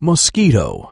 mosquito.